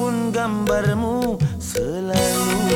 pun gambarmu selalu